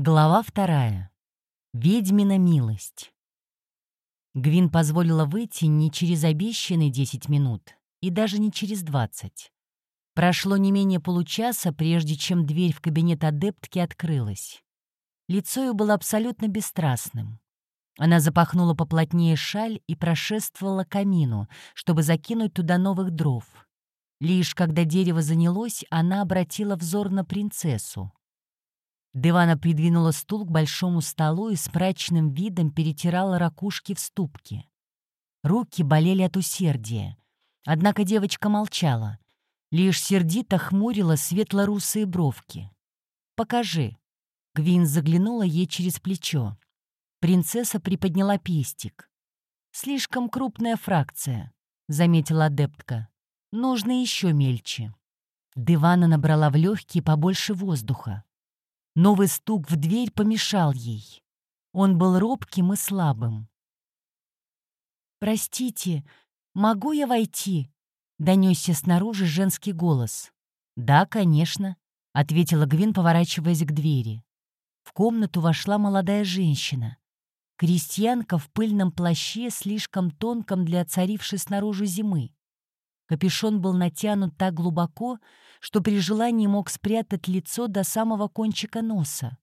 Глава вторая. Ведьмина милость. Гвин позволила выйти не через обещанные 10 минут и даже не через 20. Прошло не менее получаса, прежде чем дверь в кабинет адептки открылась. Лицо ее было абсолютно бесстрастным. Она запахнула поплотнее шаль и прошествовала к камину, чтобы закинуть туда новых дров. Лишь когда дерево занялось, она обратила взор на принцессу. Девана придвинула стул к большому столу и с мрачным видом перетирала ракушки в ступке. Руки болели от усердия. Однако девочка молчала. Лишь сердито хмурила светло-русые бровки. «Покажи». Гвин заглянула ей через плечо. Принцесса приподняла пестик. «Слишком крупная фракция», — заметила адептка. «Нужно еще мельче». Девана набрала в легкие побольше воздуха. Новый стук в дверь помешал ей. Он был робким и слабым. «Простите, могу я войти?» — донесся снаружи женский голос. «Да, конечно», — ответила Гвин, поворачиваясь к двери. В комнату вошла молодая женщина. Крестьянка в пыльном плаще, слишком тонком для царившей снаружи зимы. Капюшон был натянут так глубоко, что при желании мог спрятать лицо до самого кончика носа.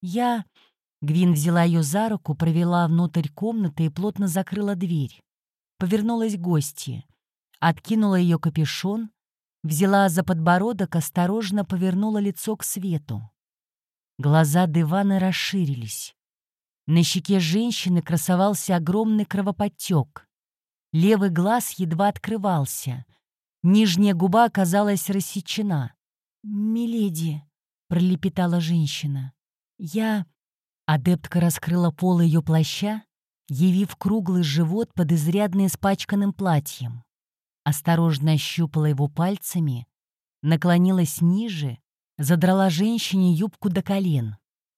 «Я...» Гвин взяла ее за руку, провела внутрь комнаты и плотно закрыла дверь. Повернулась к гости. Откинула ее капюшон, взяла за подбородок, осторожно повернула лицо к свету. Глаза дивана расширились. На щеке женщины красовался огромный кровоподтек. Левый глаз едва открывался. Нижняя губа оказалась рассечена. «Миледи», — пролепетала женщина, — «я...» Адептка раскрыла пол ее плаща, явив круглый живот под изрядно испачканным платьем. Осторожно ощупала его пальцами, наклонилась ниже, задрала женщине юбку до колен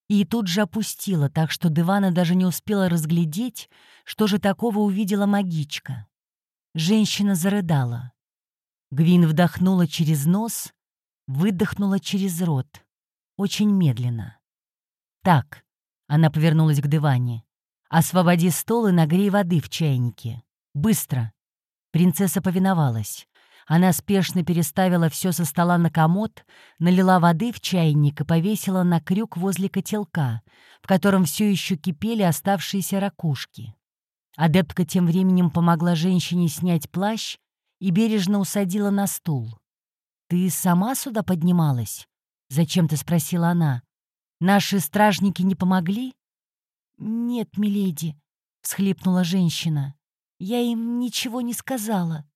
и тут же опустила, так что Дивана даже не успела разглядеть, что же такого увидела магичка. Женщина зарыдала. Гвин вдохнула через нос, выдохнула через рот. Очень медленно. «Так», — она повернулась к Диване, — «освободи стол и нагрей воды в чайнике. Быстро». Принцесса повиновалась. Она спешно переставила все со стола на комод, налила воды в чайник и повесила на крюк возле котелка, в котором все еще кипели оставшиеся ракушки. Адептка тем временем помогла женщине снять плащ и бережно усадила на стул. «Ты сама сюда поднималась?» — зачем-то спросила она. «Наши стражники не помогли?» «Нет, миледи», — всхлипнула женщина. «Я им ничего не сказала».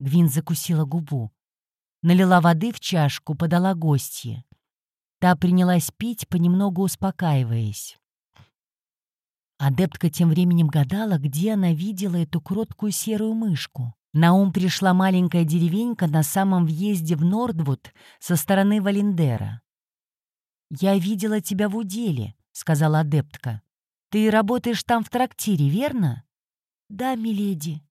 Гвин закусила губу. Налила воды в чашку, подала гостье. Та принялась пить, понемногу успокаиваясь. Адептка тем временем гадала, где она видела эту кроткую серую мышку. На ум пришла маленькая деревенька на самом въезде в Нордвуд со стороны Валендера. «Я видела тебя в уделе», — сказала адептка. «Ты работаешь там в трактире, верно?» «Да, миледи»,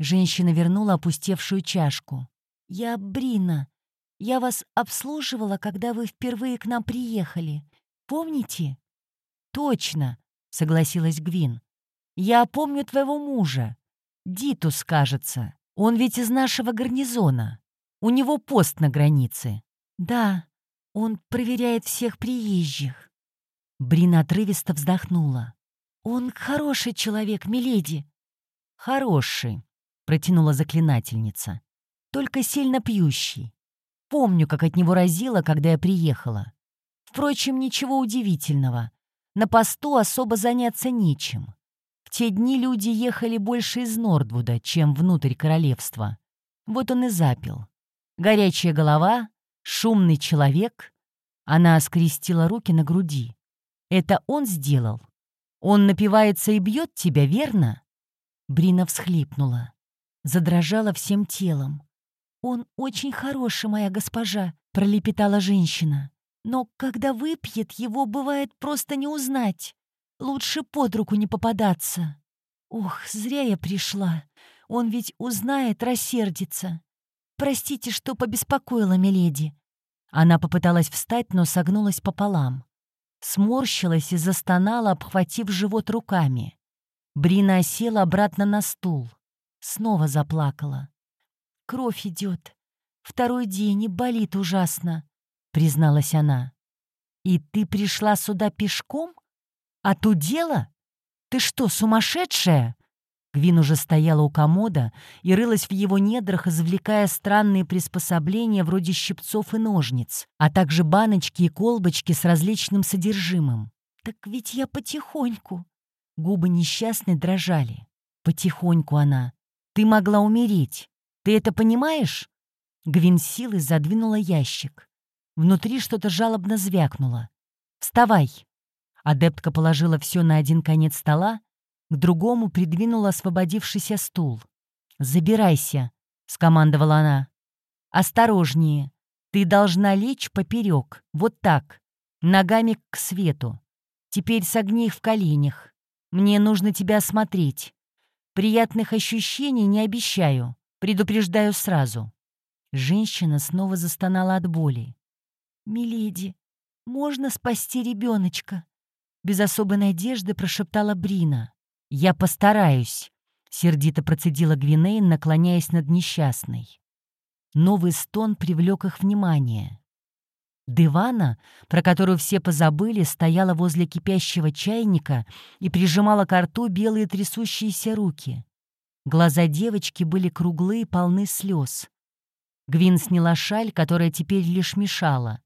Женщина вернула опустевшую чашку. «Я Брина. Я вас обслуживала, когда вы впервые к нам приехали. Помните?» «Точно», — согласилась Гвин. «Я помню твоего мужа. Дитус, кажется. Он ведь из нашего гарнизона. У него пост на границе». «Да, он проверяет всех приезжих». Брина отрывисто вздохнула. «Он хороший человек, миледи». «Хороший», — протянула заклинательница. «Только сильно пьющий. Помню, как от него разило, когда я приехала. Впрочем, ничего удивительного. На посту особо заняться нечем. В те дни люди ехали больше из Нордвуда, чем внутрь королевства. Вот он и запил. Горячая голова, шумный человек. Она скрестила руки на груди. Это он сделал? Он напивается и бьет тебя, верно? Брина всхлипнула задрожала всем телом. «Он очень хороший, моя госпожа», — пролепетала женщина. «Но когда выпьет, его бывает просто не узнать. Лучше под руку не попадаться». «Ох, зря я пришла. Он ведь узнает, рассердится. Простите, что побеспокоила, миледи». Она попыталась встать, но согнулась пополам. сморщилась и застонала, обхватив живот руками. Брина осела обратно на стул. Снова заплакала. «Кровь идет. Второй день и болит ужасно», — призналась она. «И ты пришла сюда пешком? А то дело? Ты что, сумасшедшая?» Гвин уже стояла у комода и рылась в его недрах, извлекая странные приспособления вроде щипцов и ножниц, а также баночки и колбочки с различным содержимым. «Так ведь я потихоньку». Губы несчастной дрожали. Потихоньку она. «Ты могла умереть. Ты это понимаешь?» Гвин силой задвинула ящик. Внутри что-то жалобно звякнуло. «Вставай!» Адептка положила все на один конец стола, к другому придвинула освободившийся стул. «Забирайся», — скомандовала она. «Осторожнее. Ты должна лечь поперек, вот так, ногами к свету. Теперь согни их в коленях. Мне нужно тебя осмотреть. Приятных ощущений не обещаю, предупреждаю сразу». Женщина снова застонала от боли. «Миледи, можно спасти ребеночка?» Без особой надежды прошептала Брина. «Я постараюсь», — сердито процедила Гвинейн, наклоняясь над несчастной. Новый стон привлек их внимание. Дивана, про которую все позабыли, стояла возле кипящего чайника и прижимала к рту белые трясущиеся руки. Глаза девочки были круглые полны слез. Гвин сняла шаль, которая теперь лишь мешала.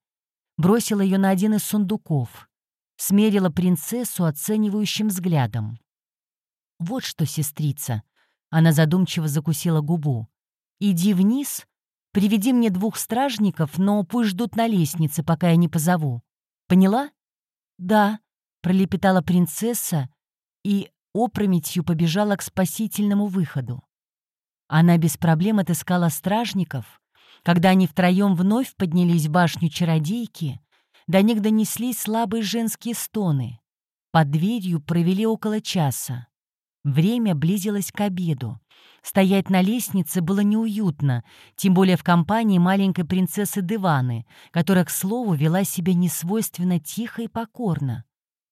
Бросила ее на один из сундуков. Смерила принцессу оценивающим взглядом. «Вот что, сестрица!» Она задумчиво закусила губу. «Иди вниз, приведи мне двух стражников, но пусть ждут на лестнице, пока я не позову. Поняла?» «Да», — пролепетала принцесса и опрометью побежала к спасительному выходу. Она без проблем отыскала стражников. Когда они втроем вновь поднялись в башню чародейки, до них донеслись слабые женские стоны. Под дверью провели около часа. Время близилось к обеду. Стоять на лестнице было неуютно, тем более в компании маленькой принцессы Диваны, которая, к слову, вела себя несвойственно тихо и покорно.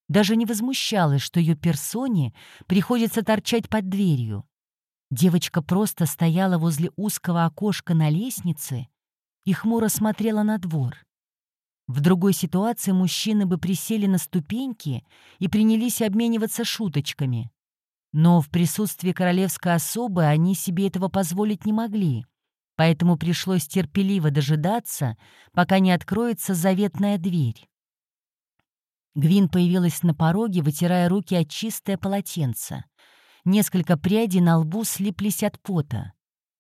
Даже не возмущалась, что ее персоне приходится торчать под дверью. Девочка просто стояла возле узкого окошка на лестнице и хмуро смотрела на двор. В другой ситуации мужчины бы присели на ступеньки и принялись обмениваться шуточками. Но в присутствии королевской особы они себе этого позволить не могли, поэтому пришлось терпеливо дожидаться, пока не откроется заветная дверь. Гвин появилась на пороге, вытирая руки от чистое полотенце. Несколько прядей на лбу слиплись от пота.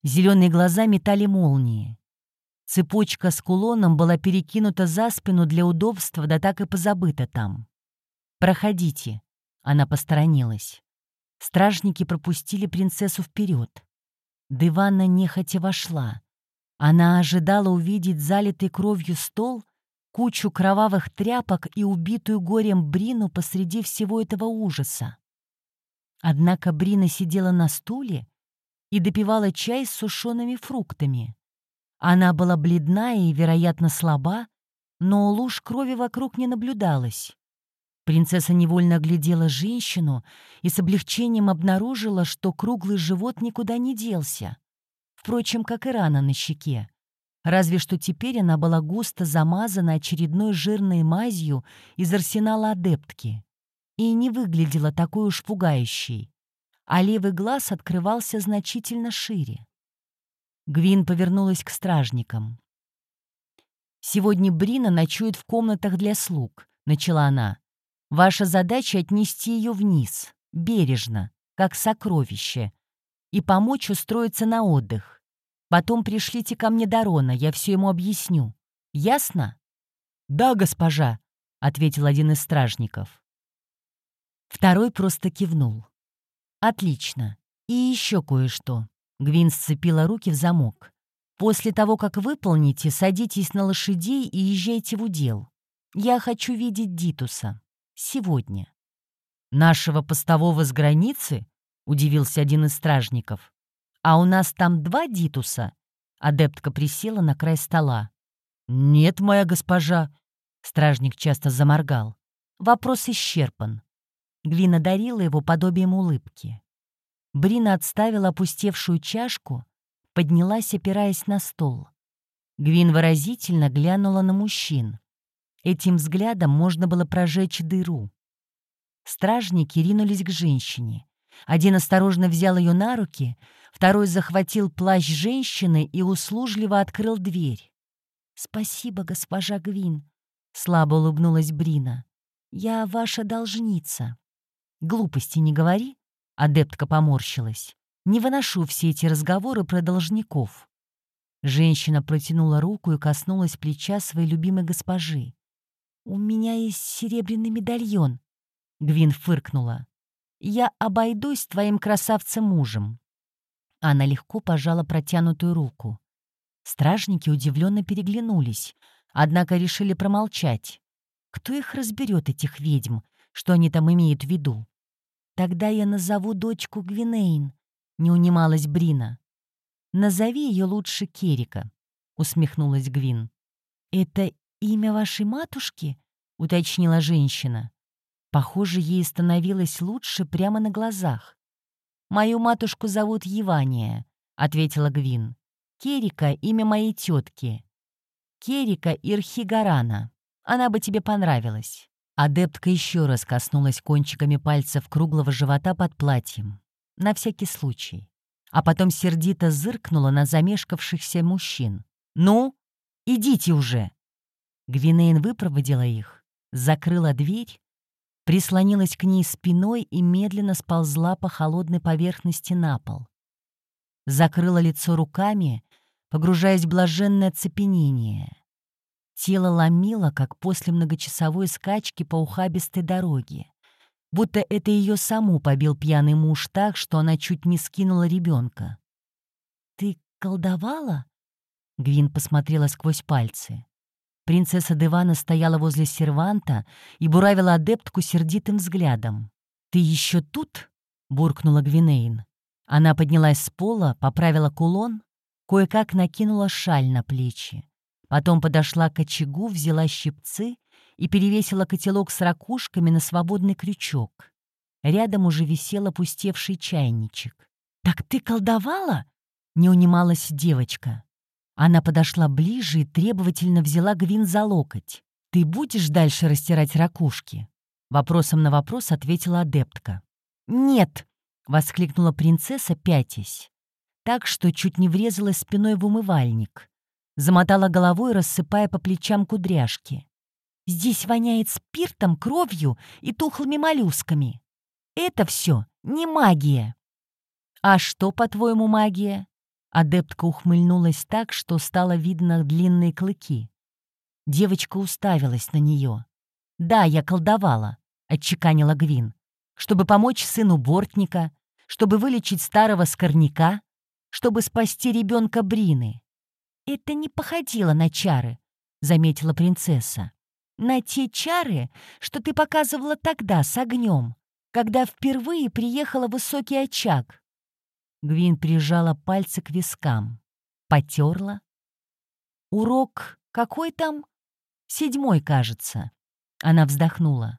Зеленые глаза метали молнии. Цепочка с кулоном была перекинута за спину для удобства, да так и позабыта там. «Проходите», — она посторонилась. Стражники пропустили принцессу вперед. Дивана нехотя вошла. Она ожидала увидеть залитый кровью стол, кучу кровавых тряпок и убитую горем Брину посреди всего этого ужаса. Однако Брина сидела на стуле и допивала чай с сушеными фруктами. Она была бледна и, вероятно, слаба, но луж крови вокруг не наблюдалось. Принцесса невольно оглядела женщину и с облегчением обнаружила, что круглый живот никуда не делся. Впрочем, как и рана на щеке. Разве что теперь она была густо замазана очередной жирной мазью из арсенала адептки. И не выглядела такой уж пугающей. А левый глаз открывался значительно шире. Гвин повернулась к стражникам. «Сегодня Брина ночует в комнатах для слуг», — начала она. Ваша задача — отнести ее вниз, бережно, как сокровище, и помочь устроиться на отдых. Потом пришлите ко мне Дарона, я все ему объясню. Ясно? «Да, госпожа», — ответил один из стражников. Второй просто кивнул. «Отлично. И еще кое-что». Гвин сцепила руки в замок. «После того, как выполните, садитесь на лошадей и езжайте в удел. Я хочу видеть Дитуса» сегодня. «Нашего постового с границы?» — удивился один из стражников. «А у нас там два дитуса?» Адептка присела на край стола. «Нет, моя госпожа», — стражник часто заморгал. Вопрос исчерпан. Гвин одарила его подобием улыбки. Брина отставила опустевшую чашку, поднялась, опираясь на стол. Гвин выразительно глянула на мужчин. Этим взглядом можно было прожечь дыру. Стражники ринулись к женщине. Один осторожно взял ее на руки, второй захватил плащ женщины и услужливо открыл дверь. «Спасибо, госпожа Гвин», — слабо улыбнулась Брина. «Я ваша должница». «Глупости не говори», — адептка поморщилась. «Не выношу все эти разговоры про должников». Женщина протянула руку и коснулась плеча своей любимой госпожи. «У меня есть серебряный медальон», — Гвин фыркнула. «Я обойдусь твоим красавцем-мужем». Она легко пожала протянутую руку. Стражники удивленно переглянулись, однако решили промолчать. Кто их разберет, этих ведьм, что они там имеют в виду? «Тогда я назову дочку Гвинейн», — не унималась Брина. «Назови ее лучше Керика», — усмехнулась Гвин. «Это имя вашей матушки?» — уточнила женщина. Похоже, ей становилось лучше прямо на глазах. «Мою матушку зовут Евания», — ответила Гвин. «Керика — имя моей тетки. Керика Ирхигарана. Она бы тебе понравилась». Адептка еще раз коснулась кончиками пальцев круглого живота под платьем. На всякий случай. А потом сердито зыркнула на замешкавшихся мужчин. «Ну, идите уже!» Гвинейн выпроводила их, закрыла дверь, прислонилась к ней спиной и медленно сползла по холодной поверхности на пол. Закрыла лицо руками, погружаясь в блаженное цепенение. Тело ломило, как после многочасовой скачки по ухабистой дороге. Будто это ее саму побил пьяный муж так, что она чуть не скинула ребенка. «Ты колдовала?» Гвин посмотрела сквозь пальцы. Принцесса Девана стояла возле серванта и буравила адептку сердитым взглядом. «Ты еще тут?» — буркнула Гвинейн. Она поднялась с пола, поправила кулон, кое-как накинула шаль на плечи. Потом подошла к очагу, взяла щипцы и перевесила котелок с ракушками на свободный крючок. Рядом уже висел опустевший чайничек. «Так ты колдовала?» — не унималась девочка. Она подошла ближе и требовательно взяла Гвин за локоть. «Ты будешь дальше растирать ракушки?» Вопросом на вопрос ответила адептка. «Нет!» — воскликнула принцесса, пятясь. Так что чуть не врезалась спиной в умывальник. Замотала головой, рассыпая по плечам кудряшки. «Здесь воняет спиртом, кровью и тухлыми моллюсками. Это все не магия». «А что, по-твоему, магия?» Адептка ухмыльнулась так, что стало видно длинные клыки. Девочка уставилась на нее. «Да, я колдовала», — отчеканила Гвин, «чтобы помочь сыну бортника, чтобы вылечить старого скорняка, чтобы спасти ребенка Брины». «Это не походило на чары», — заметила принцесса. «На те чары, что ты показывала тогда с огнем, когда впервые приехала высокий очаг. Гвин прижала пальцы к вискам. Потерла. «Урок какой там?» «Седьмой, кажется». Она вздохнула.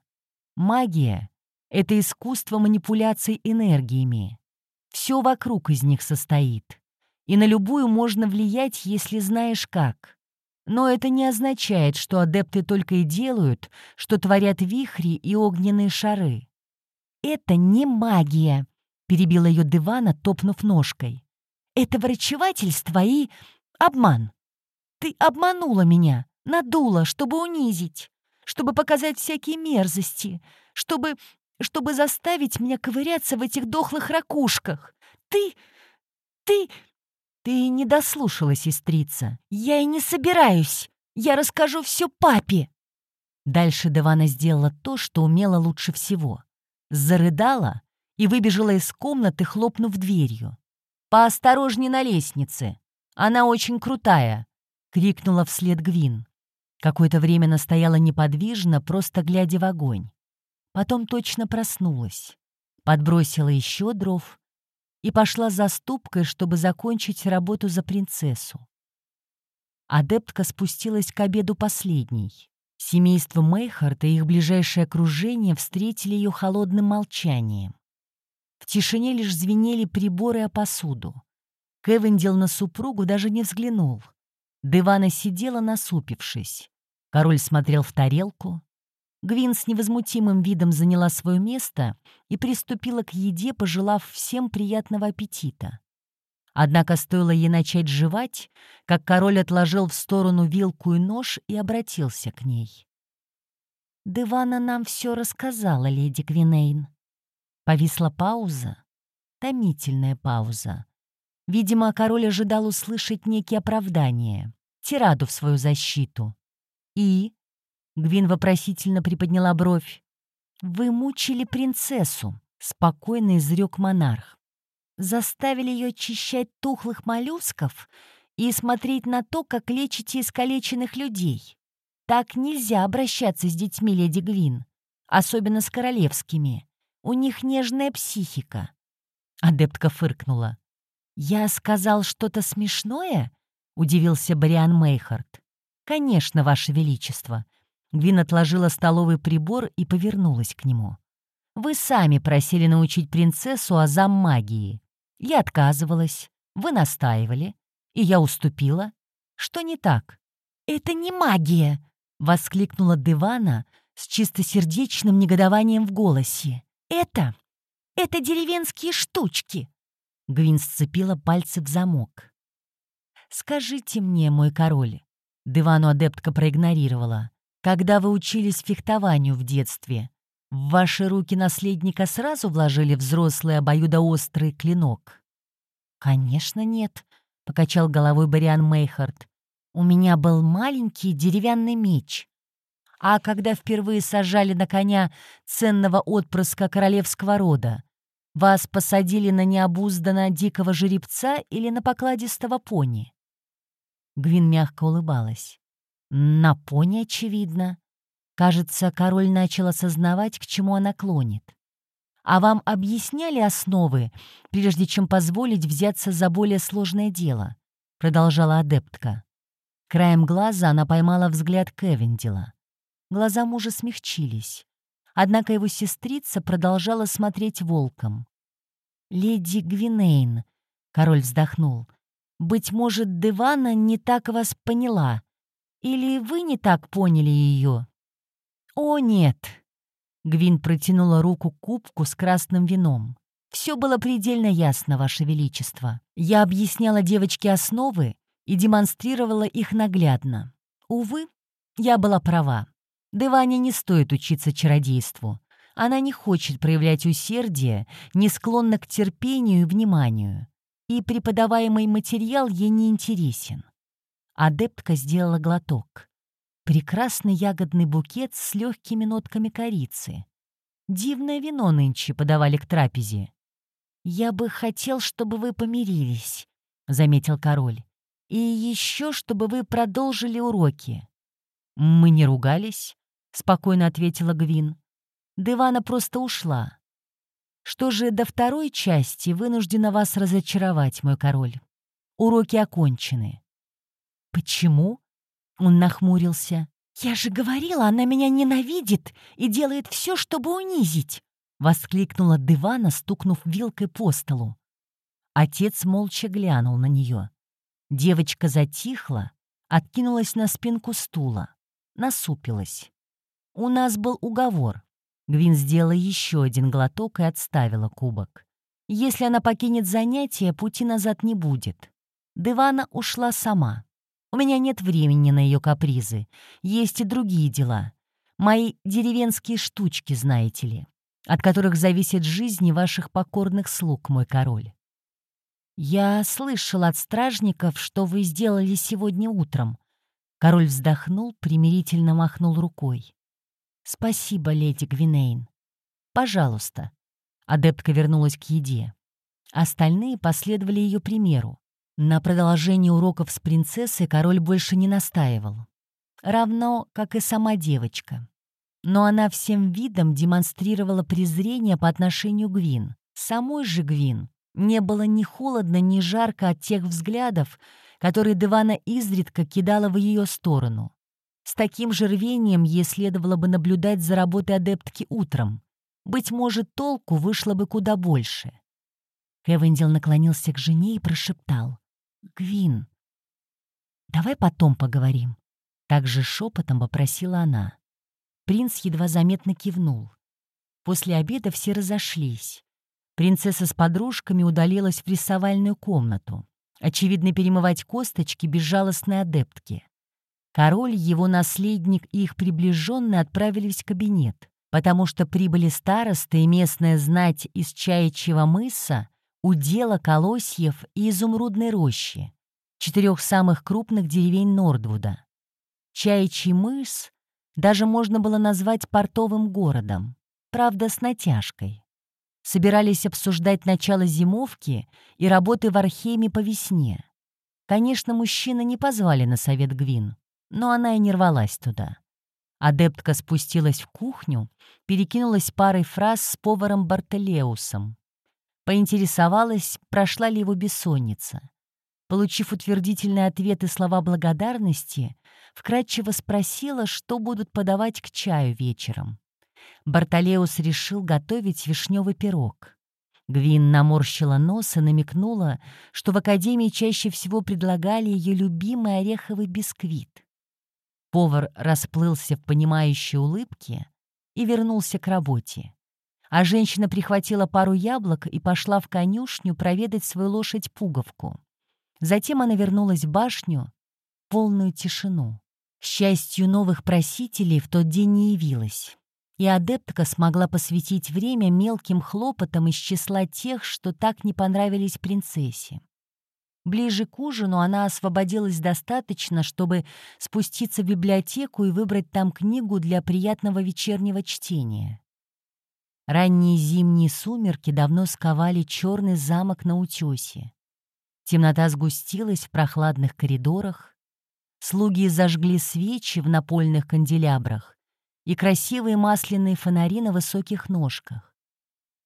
«Магия — это искусство манипуляций энергиями. Все вокруг из них состоит. И на любую можно влиять, если знаешь как. Но это не означает, что адепты только и делают, что творят вихри и огненные шары. Это не магия, — перебила ее дивана, топнув ножкой. «Это врачевательство и обман. Ты обманула меня, надула, чтобы унизить, чтобы показать всякие мерзости, чтобы... чтобы заставить меня ковыряться в этих дохлых ракушках. Ты... ты...» «Ты не дослушала, сестрица. Я и не собираюсь. Я расскажу все папе». Дальше Девана сделала то, что умела лучше всего. Зарыдала, и выбежала из комнаты, хлопнув дверью. «Поосторожней на лестнице! Она очень крутая!» — крикнула вслед Гвин. Какое-то время она стояла неподвижно, просто глядя в огонь. Потом точно проснулась, подбросила еще дров и пошла за ступкой, чтобы закончить работу за принцессу. Адептка спустилась к обеду последней. Семейство Мейхарта и их ближайшее окружение встретили ее холодным молчанием. В тишине лишь звенели приборы о посуду. Кевиндил на супругу даже не взглянул. Девана сидела, насупившись. Король смотрел в тарелку. Гвин с невозмутимым видом заняла свое место и приступила к еде, пожелав всем приятного аппетита. Однако стоило ей начать жевать, как король отложил в сторону вилку и нож и обратился к ней. «Девана нам все рассказала, леди Гвинейн». Повисла пауза, томительная пауза. Видимо, король ожидал услышать некие оправдания, тираду в свою защиту. «И?» — Гвин вопросительно приподняла бровь. «Вы мучили принцессу», — спокойно изрек монарх. «Заставили ее очищать тухлых моллюсков и смотреть на то, как лечите искалеченных людей. Так нельзя обращаться с детьми, леди Гвин, особенно с королевскими. У них нежная психика». Адептка фыркнула. «Я сказал что-то смешное?» — удивился Бариан Мейхард. «Конечно, Ваше Величество». Гвин отложила столовый прибор и повернулась к нему. «Вы сами просили научить принцессу азам магии. Я отказывалась, вы настаивали, и я уступила. Что не так?» «Это не магия!» — воскликнула Девана с чистосердечным негодованием в голосе. «Это... это деревенские штучки!» Гвин сцепила пальцы в замок. «Скажите мне, мой король, Девану адептка проигнорировала. «Когда вы учились фехтованию в детстве, в ваши руки наследника сразу вложили взрослый обоюдоострый клинок?» «Конечно нет», — покачал головой Бариан Мейхард. «У меня был маленький деревянный меч. А когда впервые сажали на коня ценного отпрыска королевского рода, вас посадили на необузданно дикого жеребца или на покладистого пони?» Гвин мягко улыбалась. На пони, очевидно. Кажется, король начал осознавать, к чему она клонит. А вам объясняли основы, прежде чем позволить взяться за более сложное дело? Продолжала адептка. Краем глаза она поймала взгляд Кевиндила. Глаза мужа смягчились. Однако его сестрица продолжала смотреть волком. «Леди Гвинейн», — король вздохнул, быть может, Девана не так вас поняла. Или вы не так поняли ее? О, нет. Гвин протянула руку к кубку с красным вином. Все было предельно ясно, Ваше Величество. Я объясняла девочке основы и демонстрировала их наглядно. Увы, я была права. Деване не стоит учиться чародейству. Она не хочет проявлять усердие, не склонна к терпению и вниманию и преподаваемый материал ей не интересен. Адептка сделала глоток. Прекрасный ягодный букет с легкими нотками корицы. Дивное вино нынче подавали к трапезе. «Я бы хотел, чтобы вы помирились», — заметил король. «И еще, чтобы вы продолжили уроки». «Мы не ругались», — спокойно ответила Гвин. Девана просто ушла. Что же до второй части, вынуждена вас разочаровать, мой король. Уроки окончены. Почему? Он нахмурился. «Я же говорила, она меня ненавидит и делает все, чтобы унизить!» — воскликнула Девана, стукнув вилкой по столу. Отец молча глянул на нее. Девочка затихла, откинулась на спинку стула, насупилась. «У нас был уговор. Гвин сделала еще один глоток и отставила кубок. Если она покинет занятие, пути назад не будет. Девана ушла сама. У меня нет времени на ее капризы. Есть и другие дела. Мои деревенские штучки, знаете ли, от которых зависит жизнь ваших покорных слуг, мой король. Я слышал от стражников, что вы сделали сегодня утром. Король вздохнул, примирительно махнул рукой. «Спасибо, леди Гвинейн. Пожалуйста». Адептка вернулась к еде. Остальные последовали ее примеру. На продолжение уроков с принцессой король больше не настаивал. Равно, как и сама девочка. Но она всем видом демонстрировала презрение по отношению к Гвин. Самой же Гвин не было ни холодно, ни жарко от тех взглядов, которые Девана изредка кидала в ее сторону. С таким же рвением ей следовало бы наблюдать за работой адептки утром. Быть может, толку вышло бы куда больше. Кевендил наклонился к жене и прошептал. «Гвин, давай потом поговорим». Также шепотом попросила она. Принц едва заметно кивнул. После обеда все разошлись. Принцесса с подружками удалилась в рисовальную комнату. Очевидно, перемывать косточки безжалостной адептки. Король, его наследник и их приближенные отправились в кабинет, потому что прибыли старосты и местная знать из Чаячьего мыса, удела Колосьев и Изумрудной рощи, четырех самых крупных деревень Нордвуда. Чаячий мыс даже можно было назвать портовым городом, правда, с натяжкой. Собирались обсуждать начало зимовки и работы в Археме по весне. Конечно, мужчины не позвали на совет Гвин, но она и не рвалась туда. Адептка спустилась в кухню, перекинулась парой фраз с поваром Бартелеусом. Поинтересовалась, прошла ли его бессонница. Получив утвердительные ответы слова благодарности, вкратчиво спросила, что будут подавать к чаю вечером. Бартолеус решил готовить вишневый пирог. Гвин наморщила нос и намекнула, что в академии чаще всего предлагали ее любимый ореховый бисквит. Повар расплылся в понимающей улыбке и вернулся к работе. А женщина прихватила пару яблок и пошла в конюшню проведать свою лошадь-пуговку. Затем она вернулась в башню, полную тишину. Счастью, новых просителей в тот день не явилось, и адептка смогла посвятить время мелким хлопотам из числа тех, что так не понравились принцессе. Ближе к ужину она освободилась достаточно, чтобы спуститься в библиотеку и выбрать там книгу для приятного вечернего чтения. Ранние зимние сумерки давно сковали черный замок на утесе. Темнота сгустилась в прохладных коридорах. Слуги зажгли свечи в напольных канделябрах и красивые масляные фонари на высоких ножках.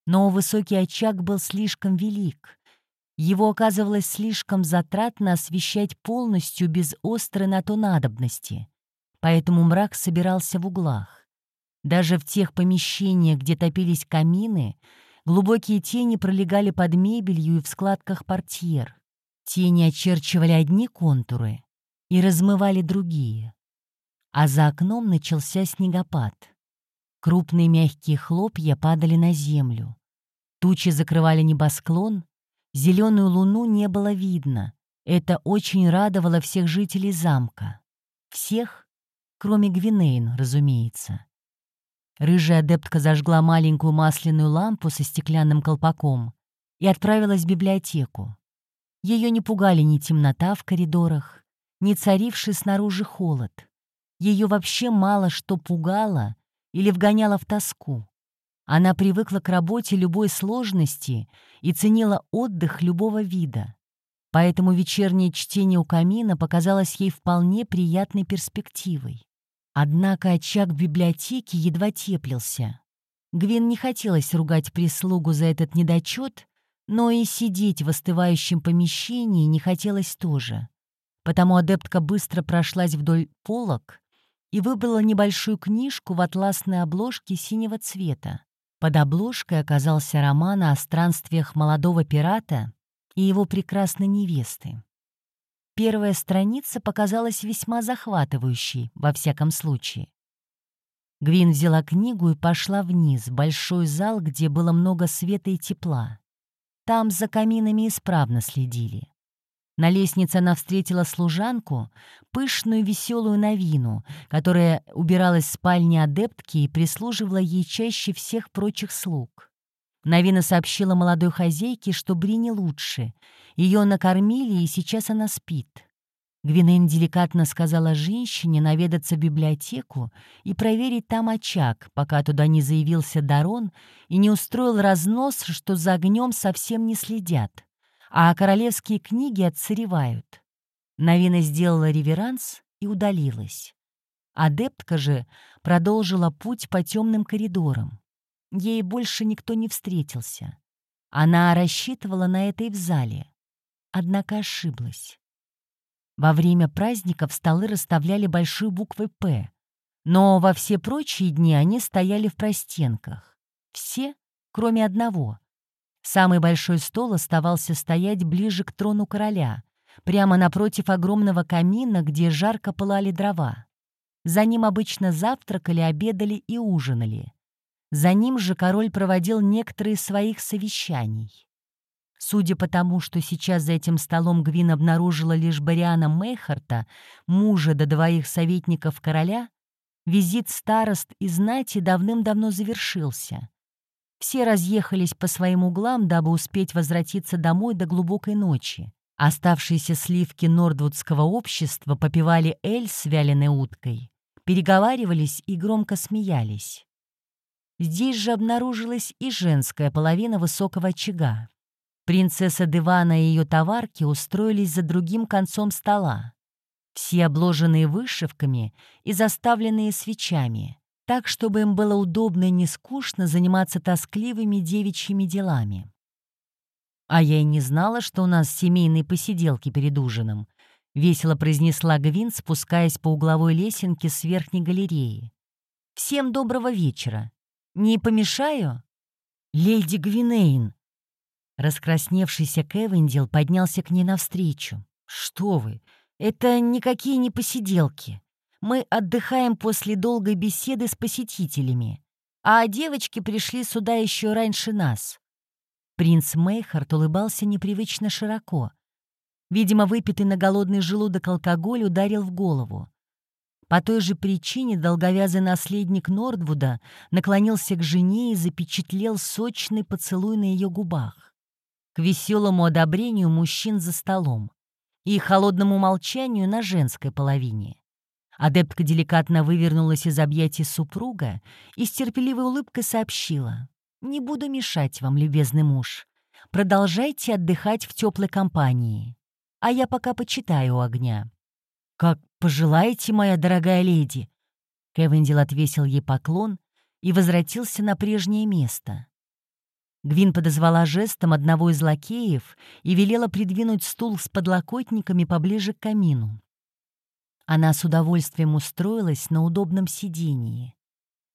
Но высокий очаг был слишком велик, его оказывалось слишком затратно освещать полностью без острой на то надобности, поэтому мрак собирался в углах. Даже в тех помещениях, где топились камины, глубокие тени пролегали под мебелью и в складках портьер. Тени очерчивали одни контуры и размывали другие. А за окном начался снегопад. Крупные мягкие хлопья падали на землю. Тучи закрывали небосклон, Зеленую луну не было видно. Это очень радовало всех жителей замка. Всех, кроме Гвинейн, разумеется. Рыжая адептка зажгла маленькую масляную лампу со стеклянным колпаком и отправилась в библиотеку. Ее не пугали ни темнота в коридорах, ни царивший снаружи холод. Ее вообще мало что пугало или вгоняло в тоску. Она привыкла к работе любой сложности и ценила отдых любого вида. Поэтому вечернее чтение у камина показалось ей вполне приятной перспективой. Однако очаг в библиотеке едва теплился. Гвин не хотелось ругать прислугу за этот недочет, но и сидеть в остывающем помещении не хотелось тоже. Потому адептка быстро прошлась вдоль полок и выбрала небольшую книжку в атласной обложке синего цвета. Под обложкой оказался роман о странствиях молодого пирата и его прекрасной невесты. Первая страница показалась весьма захватывающей, во всяком случае. Гвин взяла книгу и пошла вниз, в большой зал, где было много света и тепла. Там за каминами исправно следили. На лестнице она встретила служанку, пышную веселую новину, которая убиралась в спальне адептки и прислуживала ей чаще всех прочих слуг. Новина сообщила молодой хозяйке, что Брине лучше. Ее накормили, и сейчас она спит. Гвинейн деликатно сказала женщине наведаться в библиотеку и проверить там очаг, пока туда не заявился Дарон и не устроил разнос, что за огнем совсем не следят а королевские книги отсыревают. Навина сделала реверанс и удалилась. Адептка же продолжила путь по темным коридорам. Ей больше никто не встретился. Она рассчитывала на это и в зале. Однако ошиблась. Во время праздников столы расставляли большой буквой «П», но во все прочие дни они стояли в простенках. Все, кроме одного. Самый большой стол оставался стоять ближе к трону короля, прямо напротив огромного камина, где жарко пылали дрова. За ним обычно завтракали, обедали и ужинали. За ним же король проводил некоторые своих совещаний. Судя по тому, что сейчас за этим столом Гвин обнаружила лишь Бариана Мейхарта, мужа до двоих советников короля, визит старост и знати давным-давно завершился. Все разъехались по своим углам, дабы успеть возвратиться домой до глубокой ночи. Оставшиеся сливки нордвудского общества попивали эль с вяленой уткой, переговаривались и громко смеялись. Здесь же обнаружилась и женская половина высокого очага. Принцесса Дивана и ее товарки устроились за другим концом стола, все обложенные вышивками и заставленные свечами, так, чтобы им было удобно и не скучно заниматься тоскливыми девичьими делами. «А я и не знала, что у нас семейные посиделки перед ужином», — весело произнесла Гвин, спускаясь по угловой лесенке с верхней галереи. «Всем доброго вечера. Не помешаю?» «Леди Гвинейн!» Раскрасневшийся Кевиндил поднялся к ней навстречу. «Что вы! Это никакие не посиделки. Мы отдыхаем после долгой беседы с посетителями, а девочки пришли сюда еще раньше нас. Принц Мейхард улыбался непривычно широко. Видимо, выпитый на голодный желудок алкоголь ударил в голову. По той же причине долговязый наследник Нордвуда наклонился к жене и запечатлел сочный поцелуй на ее губах. К веселому одобрению мужчин за столом и холодному молчанию на женской половине. Адептка деликатно вывернулась из объятий супруга и с терпеливой улыбкой сообщила. «Не буду мешать вам, любезный муж. Продолжайте отдыхать в теплой компании. А я пока почитаю у огня». «Как пожелаете, моя дорогая леди!» Кевиндил отвесил ей поклон и возвратился на прежнее место. Гвин подозвала жестом одного из лакеев и велела придвинуть стул с подлокотниками поближе к камину. Она с удовольствием устроилась на удобном сидении.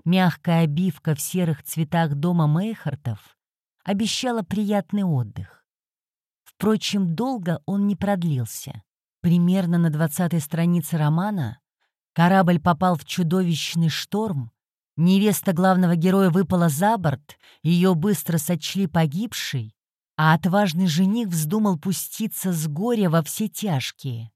Мягкая обивка в серых цветах дома Мейхартов обещала приятный отдых. Впрочем, долго он не продлился. Примерно на двадцатой странице романа корабль попал в чудовищный шторм, невеста главного героя выпала за борт, ее быстро сочли погибшей, а отважный жених вздумал пуститься с горя во все тяжкие.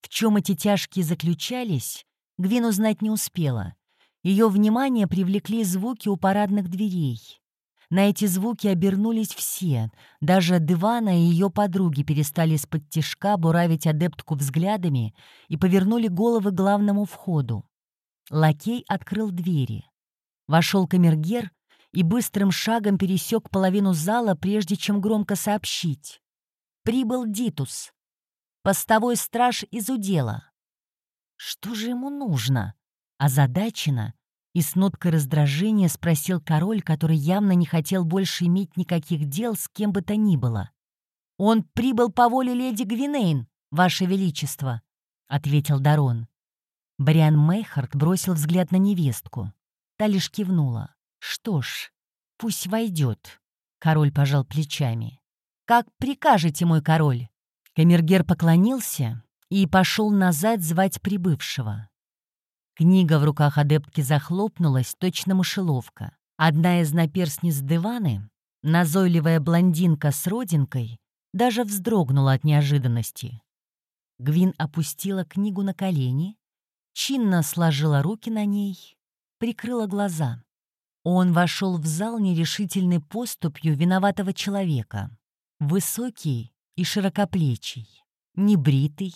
В чем эти тяжкие заключались, Гвин узнать не успела. Ее внимание привлекли звуки у парадных дверей. На эти звуки обернулись все, даже Дивана и ее подруги перестали из-под тишка буравить адептку взглядами и повернули головы к главному входу. Лакей открыл двери. Вошел камергер и быстрым шагом пересек половину зала, прежде чем громко сообщить. Прибыл Дитус постовой страж из удела. Что же ему нужно? Озадаченно и с ноткой раздражения спросил король, который явно не хотел больше иметь никаких дел с кем бы то ни было. «Он прибыл по воле леди Гвинейн, ваше величество», — ответил Дарон. Бриан Мейхард бросил взгляд на невестку. Та лишь кивнула. «Что ж, пусть войдет», — король пожал плечами. «Как прикажете, мой король?» Камергер поклонился и пошел назад звать прибывшего. Книга в руках адептки захлопнулась, точно мышеловка. Одна из наперстниц диваны, назойливая блондинка с родинкой, даже вздрогнула от неожиданности. Гвин опустила книгу на колени, чинно сложила руки на ней, прикрыла глаза. Он вошел в зал нерешительной поступью виноватого человека. Высокий, и широкоплечий, небритый,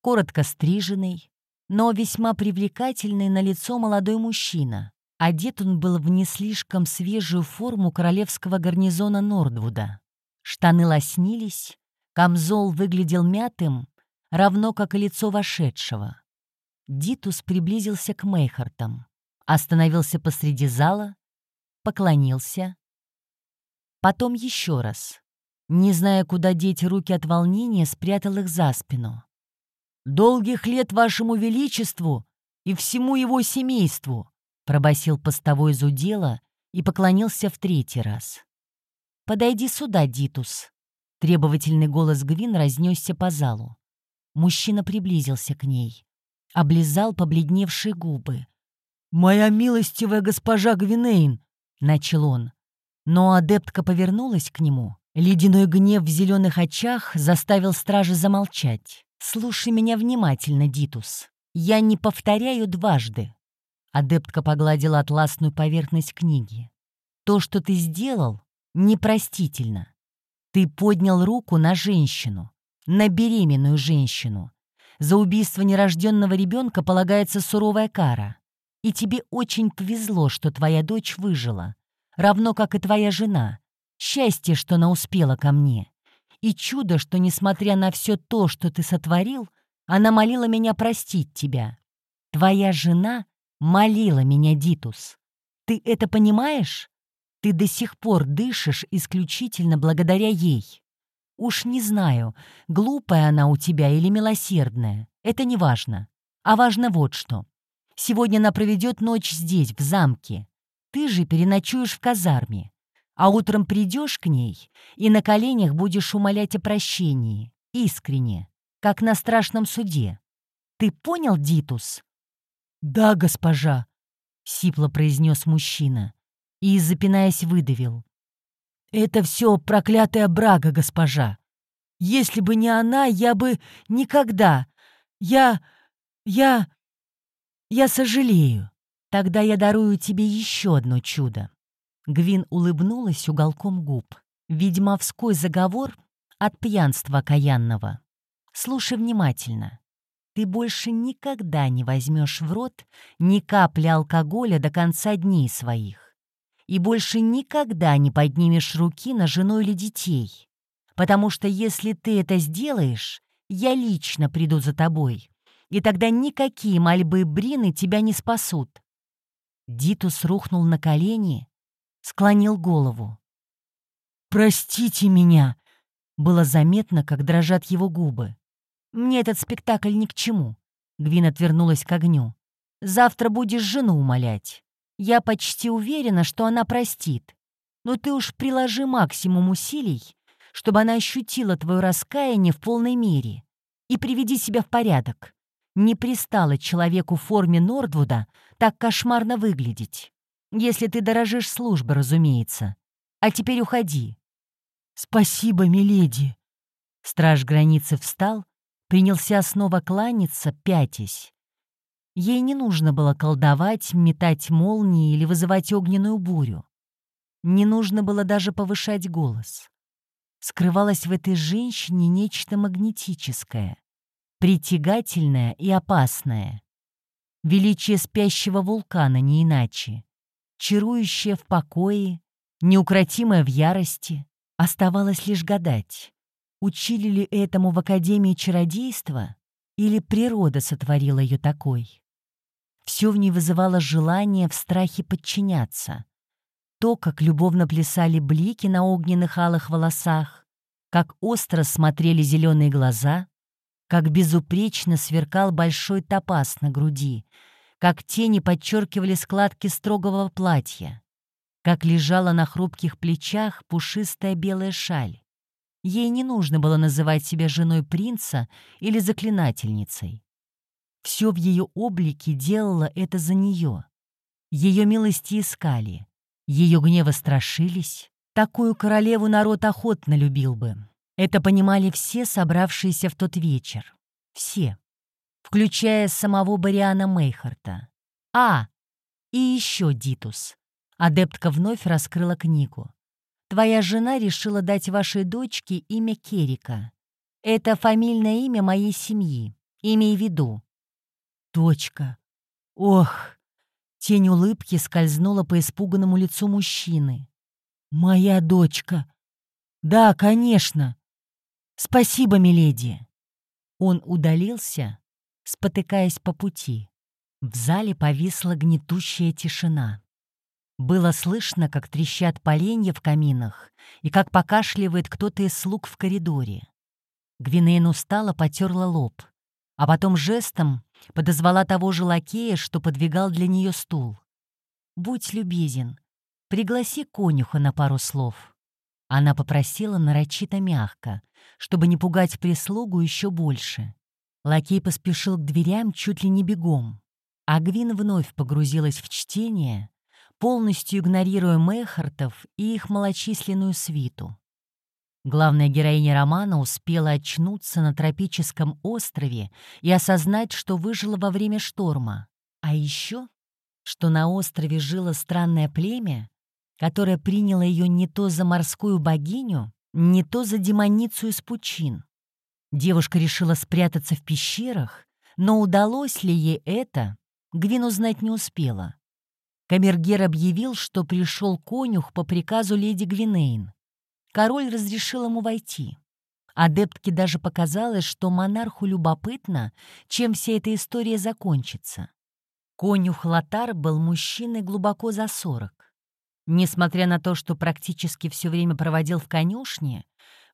коротко стриженный, но весьма привлекательный на лицо молодой мужчина. Одет он был в не слишком свежую форму королевского гарнизона Нордвуда. Штаны лоснились, камзол выглядел мятым, равно как и лицо вошедшего. Дитус приблизился к Мейхартам, остановился посреди зала, поклонился. Потом еще раз. Не зная, куда деть руки от волнения, спрятал их за спину. «Долгих лет вашему величеству и всему его семейству!» — пробасил постовой зудела и поклонился в третий раз. «Подойди сюда, Дитус!» Требовательный голос Гвин разнесся по залу. Мужчина приблизился к ней, облизал побледневшие губы. «Моя милостивая госпожа Гвинейн!» — начал он. Но адептка повернулась к нему. Ледяной гнев в зеленых очах заставил стража замолчать. «Слушай меня внимательно, Дитус. Я не повторяю дважды». Адептка погладила атласную поверхность книги. «То, что ты сделал, непростительно. Ты поднял руку на женщину, на беременную женщину. За убийство нерожденного ребенка полагается суровая кара. И тебе очень повезло, что твоя дочь выжила, равно как и твоя жена. Счастье, что она успела ко мне. И чудо, что, несмотря на все то, что ты сотворил, она молила меня простить тебя. Твоя жена молила меня, Дитус. Ты это понимаешь? Ты до сих пор дышишь исключительно благодаря ей. Уж не знаю, глупая она у тебя или милосердная. Это не важно. А важно вот что. Сегодня она проведет ночь здесь, в замке. Ты же переночуешь в казарме а утром придешь к ней и на коленях будешь умолять о прощении, искренне, как на страшном суде. Ты понял, Дитус?» «Да, госпожа», — сипло произнес мужчина и, запинаясь, выдавил. «Это все проклятая брага, госпожа. Если бы не она, я бы никогда... Я... я... я сожалею. Тогда я дарую тебе еще одно чудо. Гвин улыбнулась уголком губ. Ведьмовской заговор от пьянства окаянного. Слушай внимательно. Ты больше никогда не возьмешь в рот ни капли алкоголя до конца дней своих. И больше никогда не поднимешь руки на жену или детей. Потому что если ты это сделаешь, я лично приду за тобой. И тогда никакие мольбы Брины тебя не спасут. Дитус рухнул на колени, склонил голову. «Простите меня!» Было заметно, как дрожат его губы. «Мне этот спектакль ни к чему», — Гвин отвернулась к огню. «Завтра будешь жену умолять. Я почти уверена, что она простит. Но ты уж приложи максимум усилий, чтобы она ощутила твое раскаяние в полной мере. И приведи себя в порядок. Не пристало человеку в форме Нордвуда так кошмарно выглядеть. Если ты дорожишь службой, разумеется. А теперь уходи». «Спасибо, миледи». Страж границы встал, принялся снова кланяться, пятясь. Ей не нужно было колдовать, метать молнии или вызывать огненную бурю. Не нужно было даже повышать голос. Скрывалось в этой женщине нечто магнетическое, притягательное и опасное. Величие спящего вулкана не иначе чарующая в покое, неукротимая в ярости, оставалось лишь гадать, учили ли этому в Академии чародейства или природа сотворила ее такой. Все в ней вызывало желание в страхе подчиняться. То, как любовно плясали блики на огненных алых волосах, как остро смотрели зеленые глаза, как безупречно сверкал большой топаз на груди — как тени подчеркивали складки строгого платья, как лежала на хрупких плечах пушистая белая шаль. Ей не нужно было называть себя женой принца или заклинательницей. Все в ее облике делало это за нее. Ее милости искали, ее гнева страшились. Такую королеву народ охотно любил бы. Это понимали все собравшиеся в тот вечер. Все включая самого Бариана Мейхарта. А, и еще Дитус. Адептка вновь раскрыла книгу. Твоя жена решила дать вашей дочке имя Керика. Это фамильное имя моей семьи. Имей в виду. Дочка. Ох. Тень улыбки скользнула по испуганному лицу мужчины. «Моя дочка!» «Да, конечно!» «Спасибо, миледи!» Он удалился, спотыкаясь по пути. В зале повисла гнетущая тишина. Было слышно, как трещат поленья в каминах и как покашливает кто-то из слуг в коридоре. Гвинейн устало потерла лоб. а потом жестом подозвала того же лакея, что подвигал для нее стул. «Будь любезен, пригласи конюха на пару слов». Она попросила нарочито мягко, чтобы не пугать прислугу еще больше. Лакей поспешил к дверям чуть ли не бегом. А Гвин вновь погрузилась в чтение, полностью игнорируя Мехартов и их малочисленную свиту. Главная героиня романа успела очнуться на тропическом острове и осознать, что выжила во время шторма. А еще, что на острове жило странное племя, которое приняло ее не то за морскую богиню, не то за демоницу из пучин. Девушка решила спрятаться в пещерах, но удалось ли ей это, Гвин узнать не успела. Камергер объявил, что пришел конюх по приказу леди Гвинейн. Король разрешил ему войти. Адептке даже показалось, что монарху любопытно, чем вся эта история закончится. Конюх Латар был мужчиной глубоко за сорок. Несмотря на то, что практически все время проводил в конюшне,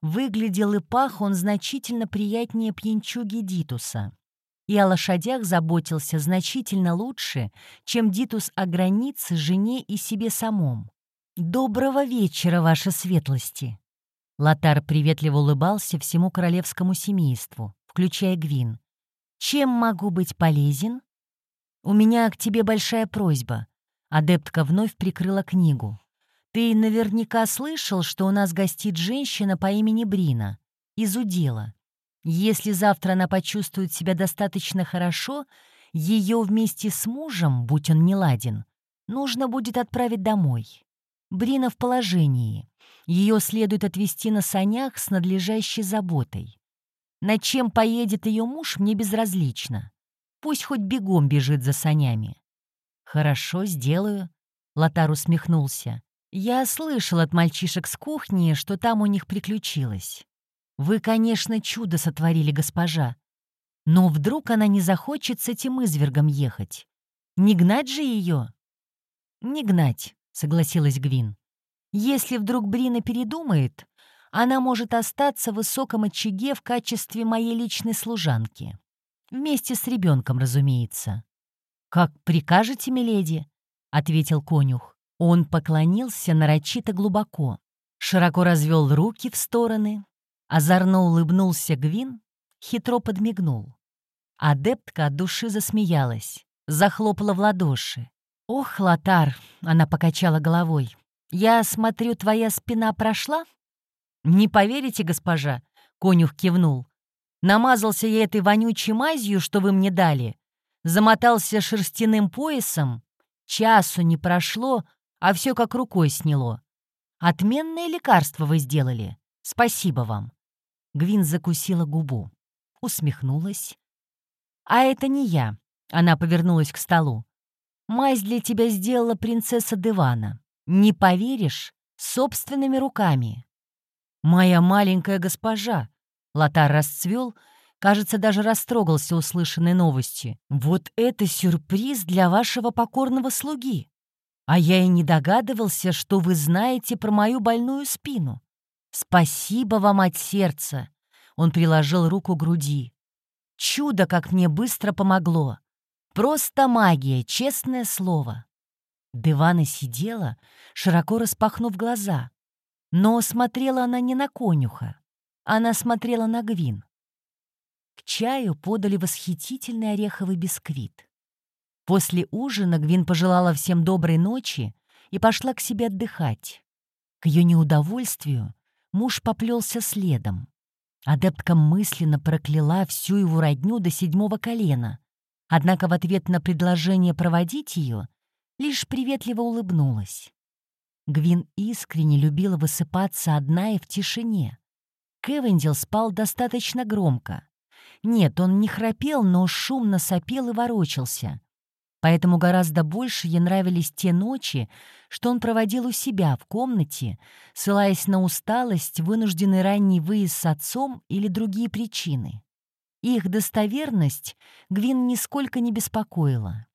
выглядел и пах он значительно приятнее пьянчуги Дитуса. И о лошадях заботился значительно лучше, чем Дитус о границе, жене и себе самом. «Доброго вечера, ваша светлости!» Лотар приветливо улыбался всему королевскому семейству, включая Гвин. «Чем могу быть полезен?» «У меня к тебе большая просьба». Адептка вновь прикрыла книгу. Ты наверняка слышал, что у нас гостит женщина по имени Брина, из удела. Если завтра она почувствует себя достаточно хорошо, ее вместе с мужем, будь он неладен, нужно будет отправить домой. Брина в положении. Ее следует отвезти на санях с надлежащей заботой. На чем поедет ее муж, мне безразлично. Пусть хоть бегом бежит за санями. «Хорошо, сделаю», — Лотар усмехнулся. Я слышал от мальчишек с кухни, что там у них приключилось. Вы, конечно, чудо сотворили, госпожа. Но вдруг она не захочет с этим извергом ехать? Не гнать же ее? Не гнать, согласилась Гвин. Если вдруг Брина передумает, она может остаться в высоком очаге в качестве моей личной служанки. Вместе с ребенком, разумеется. «Как прикажете, миледи?» — ответил конюх. Он поклонился нарочито глубоко, широко развел руки в стороны, озорно улыбнулся Гвин, хитро подмигнул. Адептка от души засмеялась, захлопала в ладоши. «Ох, Лотар!» — она покачала головой. «Я смотрю, твоя спина прошла?» «Не поверите, госпожа?» — конюх кивнул. «Намазался я этой вонючей мазью, что вы мне дали, замотался шерстяным поясом. Часу не прошло, а все как рукой сняло. Отменное лекарство вы сделали. Спасибо вам». Гвин закусила губу, усмехнулась. «А это не я», — она повернулась к столу. «Мазь для тебя сделала принцесса Девана. Не поверишь? Собственными руками». «Моя маленькая госпожа», — Лотар расцвел, кажется, даже растрогался услышанной новости. «Вот это сюрприз для вашего покорного слуги!» А я и не догадывался, что вы знаете про мою больную спину. Спасибо вам от сердца. Он приложил руку к груди. Чудо, как мне быстро помогло. Просто магия, честное слово. Девана сидела, широко распахнув глаза. Но смотрела она не на конюха. Она смотрела на Гвин. К чаю подали восхитительный ореховый бисквит. После ужина Гвин пожелала всем доброй ночи и пошла к себе отдыхать. К ее неудовольствию муж поплелся следом. Адептка мысленно прокляла всю его родню до седьмого колена, однако в ответ на предложение проводить ее лишь приветливо улыбнулась. Гвин искренне любила высыпаться одна и в тишине. Кевендил спал достаточно громко. Нет, он не храпел, но шумно сопел и ворочался. Поэтому гораздо больше ей нравились те ночи, что он проводил у себя в комнате, ссылаясь на усталость, вынужденный ранний выезд с отцом или другие причины. Их достоверность Гвин нисколько не беспокоила.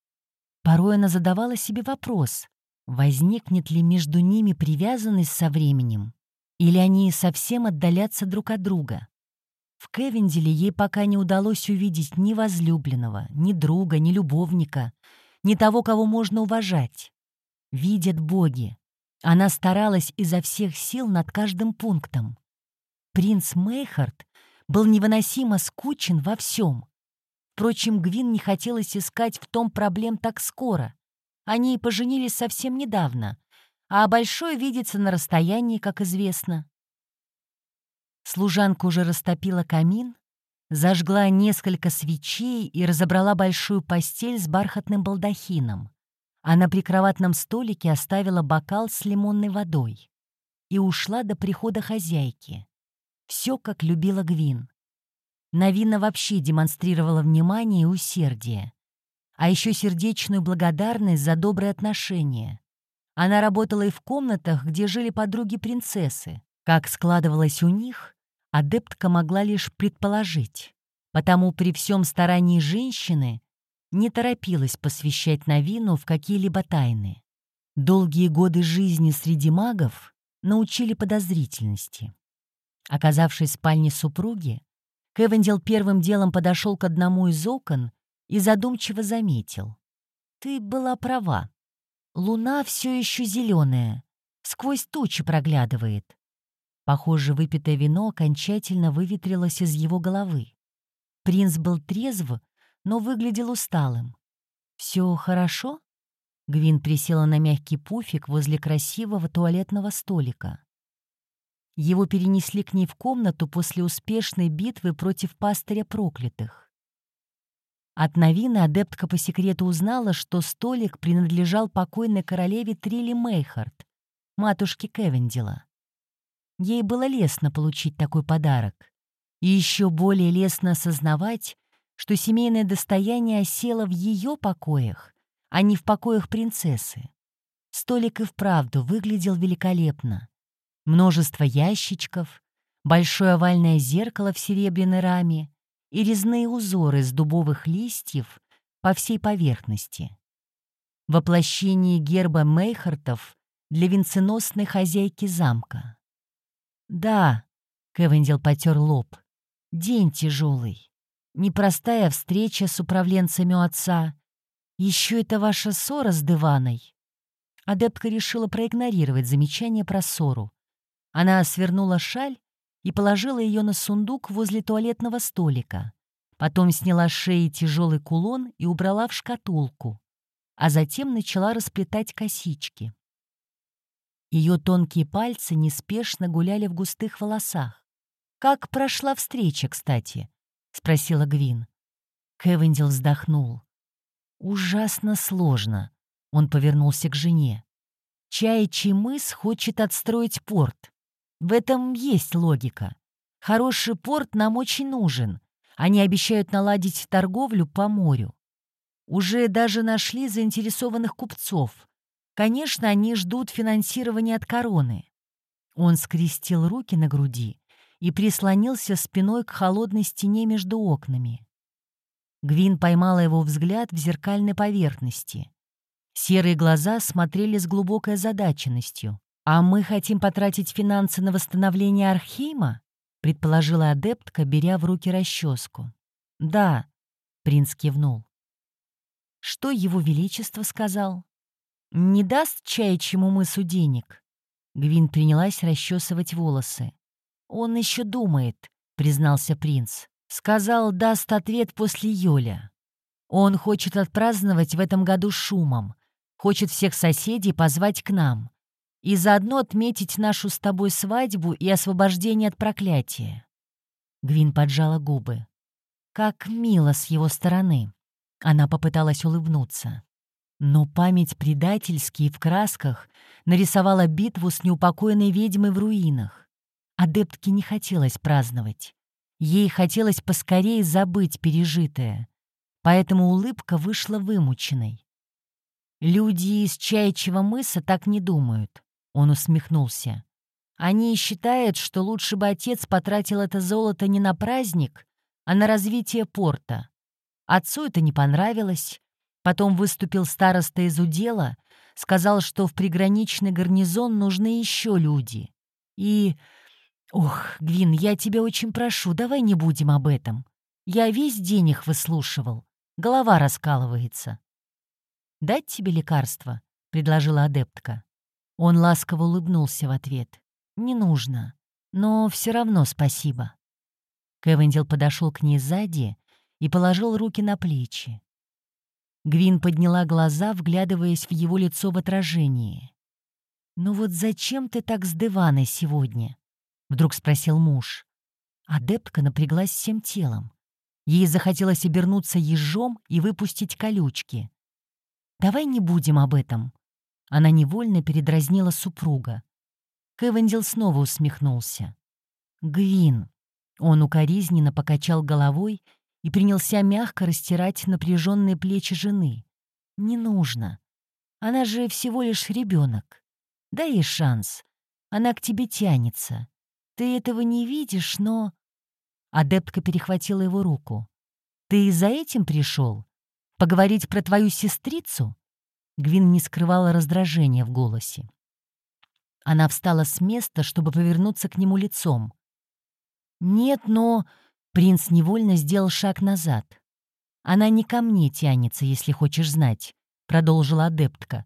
Порой она задавала себе вопрос, возникнет ли между ними привязанность со временем, или они совсем отдалятся друг от друга. В Кевинделе ей пока не удалось увидеть ни возлюбленного, ни друга, ни любовника, ни того, кого можно уважать. Видят боги. Она старалась изо всех сил над каждым пунктом. Принц Мейхард был невыносимо скучен во всем. Впрочем, Гвин не хотелось искать в том проблем так скоро. Они поженились совсем недавно, а большой видится на расстоянии, как известно. Служанка уже растопила камин, зажгла несколько свечей и разобрала большую постель с бархатным балдахином, а на прикроватном столике оставила бокал с лимонной водой и ушла до прихода хозяйки. Все, как любила Гвин. Навина вообще демонстрировала внимание и усердие, а еще сердечную благодарность за добрые отношения. Она работала и в комнатах, где жили подруги принцессы. Как складывалось у них, адептка могла лишь предположить. Потому при всем старании женщины не торопилась посвящать Новину в какие-либо тайны. Долгие годы жизни среди магов научили подозрительности. Оказавшись в спальне супруги, Кевендел первым делом подошел к одному из окон и задумчиво заметил. «Ты была права. Луна все еще зеленая, сквозь тучи проглядывает. Похоже, выпитое вино окончательно выветрилось из его головы. Принц был трезв, но выглядел усталым. «Все хорошо?» Гвин присела на мягкий пуфик возле красивого туалетного столика. Его перенесли к ней в комнату после успешной битвы против пастыря проклятых. От Новины адептка по секрету узнала, что столик принадлежал покойной королеве Трилли Мейхард, матушке Кевендила. Ей было лестно получить такой подарок. И еще более лестно осознавать, что семейное достояние осело в ее покоях, а не в покоях принцессы. Столик и вправду выглядел великолепно. Множество ящичков, большое овальное зеркало в серебряной раме, и резные узоры из дубовых листьев по всей поверхности. Воплощение герба Мейхартов для венценосной хозяйки замка. «Да», — Кевендел потер лоб, — «день тяжелый. Непростая встреча с управленцами у отца. Еще это ваша ссора с Дываной». Адептка решила проигнорировать замечание про ссору. Она свернула шаль и положила ее на сундук возле туалетного столика. Потом сняла с шеи тяжелый кулон и убрала в шкатулку, а затем начала расплетать косички. Ее тонкие пальцы неспешно гуляли в густых волосах. «Как прошла встреча, кстати?» — спросила Гвин. Кевендил вздохнул. «Ужасно сложно», — он повернулся к жене. «Чаячий мыс хочет отстроить порт. В этом есть логика. Хороший порт нам очень нужен. Они обещают наладить торговлю по морю. Уже даже нашли заинтересованных купцов. Конечно, они ждут финансирования от короны. Он скрестил руки на груди и прислонился спиной к холодной стене между окнами. Гвин поймала его взгляд в зеркальной поверхности. Серые глаза смотрели с глубокой озадаченностью. «А мы хотим потратить финансы на восстановление Архима?» — предположила адептка, беря в руки расческу. «Да», — принц кивнул. «Что его величество сказал?» «Не даст чаячьему мысу денег?» Гвин принялась расчесывать волосы. «Он еще думает», — признался принц. «Сказал, даст ответ после Йоля. Он хочет отпраздновать в этом году шумом, хочет всех соседей позвать к нам и заодно отметить нашу с тобой свадьбу и освобождение от проклятия». Гвин поджала губы. «Как мило с его стороны!» Она попыталась улыбнуться. Но память предательски в красках нарисовала битву с неупокоенной ведьмой в руинах. Адептке не хотелось праздновать. Ей хотелось поскорее забыть пережитое. Поэтому улыбка вышла вымученной. Люди из Чаячьего мыса так не думают. Он усмехнулся. Они считают, что лучше бы отец потратил это золото не на праздник, а на развитие порта. Отцу это не понравилось. Потом выступил староста из удела, сказал, что в приграничный гарнизон нужны еще люди. И «Ох, Гвин, я тебя очень прошу, давай не будем об этом. Я весь день их выслушивал. Голова раскалывается». «Дать тебе лекарство?» — предложила адептка. Он ласково улыбнулся в ответ. «Не нужно. Но все равно спасибо». Кевендил подошел к ней сзади и положил руки на плечи. Гвин подняла глаза, вглядываясь в его лицо в отражении. «Ну вот зачем ты так с диваной сегодня?» — вдруг спросил муж. Адептка напряглась всем телом. Ей захотелось обернуться ежом и выпустить колючки. «Давай не будем об этом». Она невольно передразнила супруга. Кевендил снова усмехнулся. «Гвин!» Он укоризненно покачал головой и принялся мягко растирать напряженные плечи жены. «Не нужно. Она же всего лишь ребенок. Дай ей шанс. Она к тебе тянется. Ты этого не видишь, но...» Адептка перехватила его руку. «Ты за этим пришел? Поговорить про твою сестрицу?» Гвин не скрывала раздражения в голосе. Она встала с места, чтобы повернуться к нему лицом. «Нет, но...» Принц невольно сделал шаг назад. «Она не ко мне тянется, если хочешь знать», — продолжила адептка.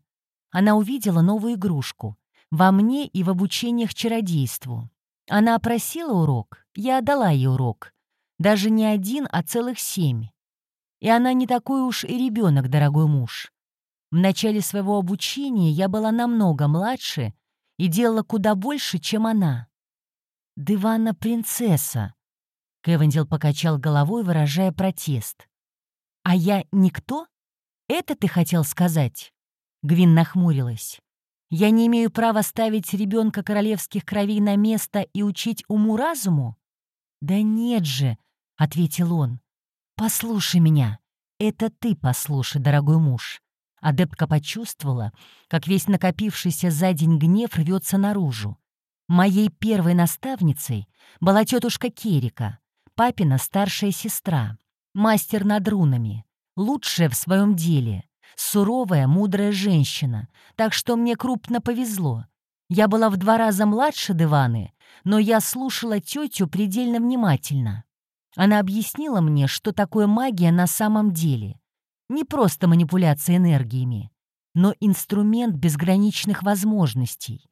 Она увидела новую игрушку. Во мне и в обучениях чародейству. Она просила урок, я отдала ей урок. Даже не один, а целых семь. И она не такой уж и ребенок, дорогой муж. В начале своего обучения я была намного младше и делала куда больше, чем она. «Дывана принцесса», Кевендил покачал головой, выражая протест. «А я никто? Это ты хотел сказать?» Гвин нахмурилась. «Я не имею права ставить ребенка королевских кровей на место и учить уму-разуму?» «Да нет же», — ответил он. «Послушай меня. Это ты послушай, дорогой муж». Адептка почувствовала, как весь накопившийся за день гнев рвется наружу. Моей первой наставницей была тетушка Керика, папина старшая сестра, мастер над рунами, лучшая в своем деле, суровая, мудрая женщина, так что мне крупно повезло. Я была в два раза младше Диваны, но я слушала тетю предельно внимательно. Она объяснила мне, что такое магия на самом деле. Не просто манипуляция энергиями, но инструмент безграничных возможностей.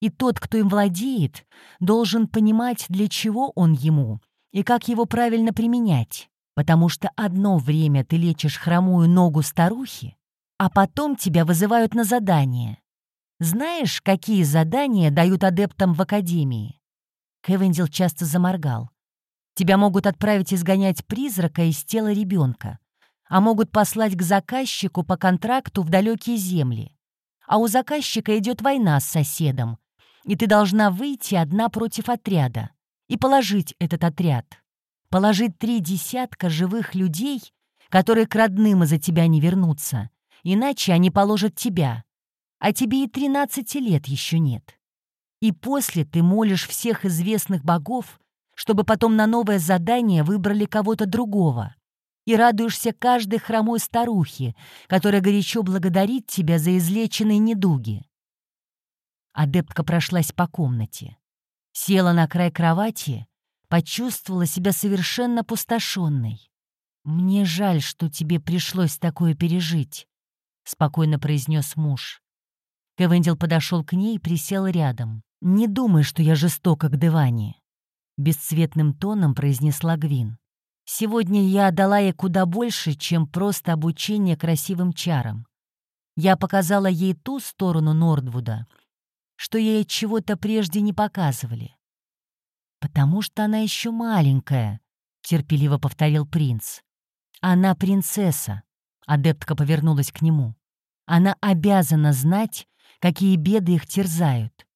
И тот, кто им владеет, должен понимать, для чего он ему и как его правильно применять, потому что одно время ты лечишь хромую ногу старухи, а потом тебя вызывают на задание. Знаешь, какие задания дают адептам в академии? Кевендил часто заморгал. Тебя могут отправить изгонять призрака из тела ребенка, а могут послать к заказчику по контракту в далекие земли. А у заказчика идет война с соседом, и ты должна выйти одна против отряда и положить этот отряд. Положить три десятка живых людей, которые к родным из-за тебя не вернутся, иначе они положат тебя. А тебе и тринадцати лет еще нет. И после ты молишь всех известных богов, чтобы потом на новое задание выбрали кого-то другого. И радуешься каждой хромой старухе, которая горячо благодарит тебя за излеченные недуги. Адептка прошлась по комнате. Села на край кровати, почувствовала себя совершенно пустошенной. «Мне жаль, что тебе пришлось такое пережить», — спокойно произнес муж. Кевендил подошел к ней и присел рядом. «Не думай, что я жестока к Деване», — бесцветным тоном произнесла Гвин. «Сегодня я отдала ей куда больше, чем просто обучение красивым чарам. Я показала ей ту сторону Нордвуда, что ей чего-то прежде не показывали. «Потому что она еще маленькая», — терпеливо повторил принц. «Она принцесса», — адептка повернулась к нему. «Она обязана знать, какие беды их терзают.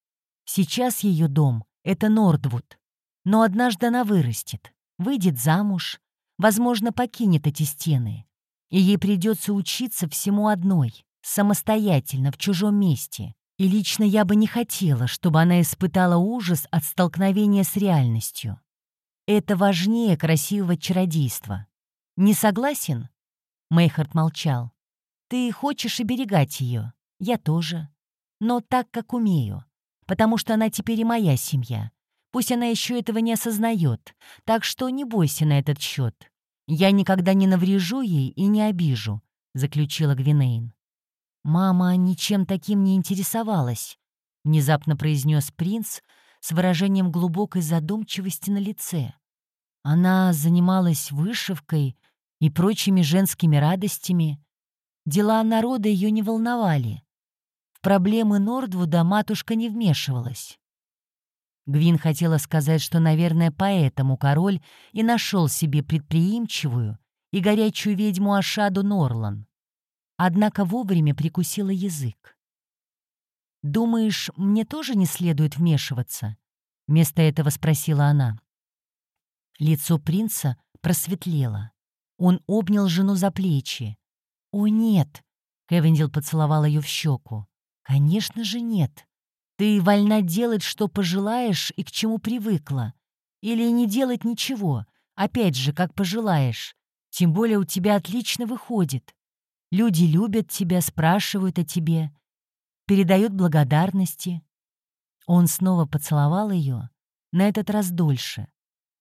Сейчас ее дом — это Нордвуд. Но однажды она вырастет, выйдет замуж, возможно, покинет эти стены, и ей придется учиться всему одной, самостоятельно, в чужом месте. И лично я бы не хотела, чтобы она испытала ужас от столкновения с реальностью. Это важнее красивого чародейства. Не согласен? Мейхард молчал. Ты хочешь оберегать ее. Я тоже. Но так, как умею. Потому что она теперь и моя семья. Пусть она еще этого не осознает, так что не бойся на этот счет. Я никогда не наврежу ей и не обижу», — заключила Гвинейн. «Мама ничем таким не интересовалась», — внезапно произнес принц с выражением глубокой задумчивости на лице. Она занималась вышивкой и прочими женскими радостями. Дела народа ее не волновали. В проблемы Нордвуда матушка не вмешивалась. Гвин хотела сказать, что, наверное, поэтому король и нашел себе предприимчивую и горячую ведьму Ашаду Норлан. Однако вовремя прикусила язык. «Думаешь, мне тоже не следует вмешиваться?» Вместо этого спросила она. Лицо принца просветлело. Он обнял жену за плечи. «О, нет!» — Кевиндил поцеловал ее в щеку. «Конечно же нет. Ты вольна делать, что пожелаешь и к чему привыкла. Или не делать ничего, опять же, как пожелаешь. Тем более у тебя отлично выходит. Люди любят тебя, спрашивают о тебе, передают благодарности. Он снова поцеловал ее, на этот раз дольше.